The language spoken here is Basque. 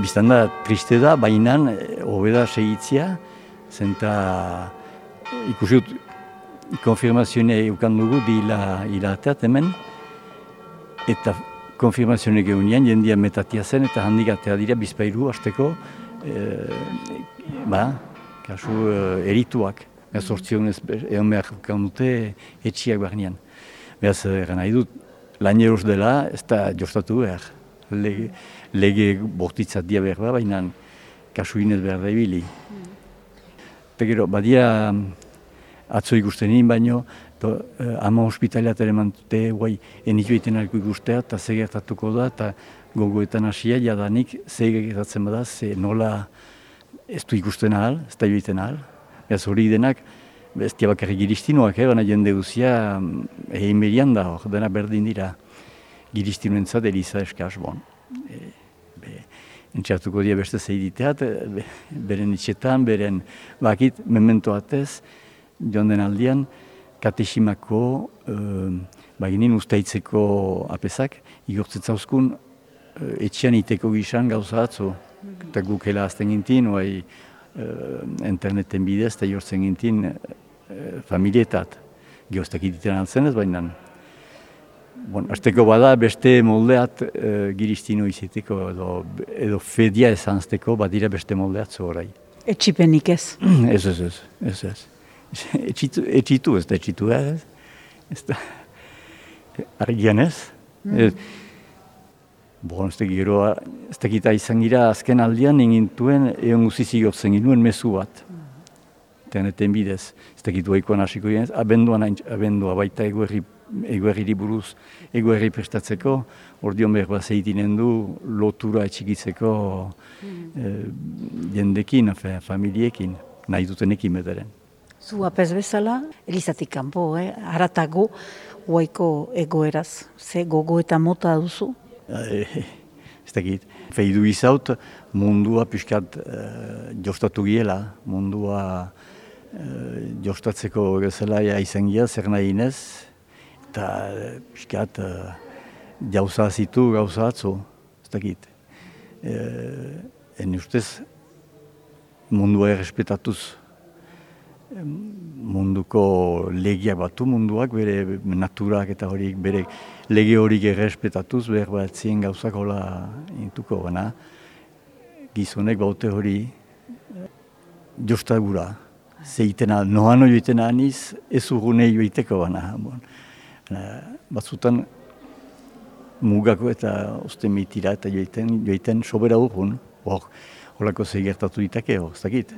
biztan da, triste da, baina hobeda segitzia, zenta ikusi dut konfirmazioa eukan dugu di hila, hila hemen, eta konfirmazioa geunian jendia metatia zen eta handik atea dira bizpairu hasteko e, ba, kasu e, erituak. Ez sortzion ez egon behar dute etxiak behar Beraz, egan nahi dut, lan dela ez da jostatu behar. Lege, lege bortitzat dia behar baina kasu inez behar da ibili. Eta gero, badia atzo ikusten baino, to, eh, ama hospitaliat ere mantute, guai, enik joiten alko ikustea, eta zegertatuko da, eta gogoetan hasia, jadanik, zegertatzen bada, ze nola ez du ikusten ahal, ez da joiten ahal. Ez hori denak, ez bakarrik giristinoak, eh, baina jende guzia, mm, egin berian da, hor, dena berdin dira, giristinoen zat, eliza eskaz, bon. E, Entxartuko dira beste zeiditeat, beren itxetan, beren bakit, memento atez, joan den aldian, katesimako e, baginin usteitzeko apezak, igortzitza uzkun e, etxean iteko gizan gauza atzo. Eta gukela azten gintin, oai e, interneten bidez, eta jortzen gintin e, familietat. Geostak ititen altzen ez, baina Bon, azteko bada beste moldeat e, giristino izeteko edo, edo fedia esanzteko badira beste moldeat zorai. Etxipenik ez? ez, ez, ez, ez, ez etxitu, etxitu ez da etxitu ez. Ez da, argian ez. Mm. ez Bon, ez da gero, ez da gita izan gira azken aldian egintuen egon guzizi gotzen ginuen mesu bat. Teneten bidez, ez da gitu hasiko ginen, abenduan abendua baita eguerri, eguerri buruz, eguerri prestatzeko, ordion behar bat zeitinen du lotura etxikitzeko mm. eh, jendekin, familiekin, nahi dutenekin bedaren. Zu apes bezala, elizatik kanpo, eh? haratago, huaiko egoeraz, ze gogo eta mota duzu? Eh, ez dakit, feidu izaut mundua pixkat eh, jostatu giela, mundua eh, jostatzeko gezela ja izan gira, zer nahi inez, eta pixkat eh, jauza zitu gauza atzo, ez dakit. Eh, en ustez mundua errespetatuz munduko legiak batu munduak, bere naturak eta horiek bere lege horiek errespetatuz, behar bat zien gauzak hola intuko gana. Gizonek baute hori jostagura. Zeiten al, noan hori joiten aniz, ez urgune joiteko gana. Bon. Batzutan mugako eta uste mitira eta joiten, joiten sobera urgun. Hor, horako zei gertatu ditake, hor, ez dakit.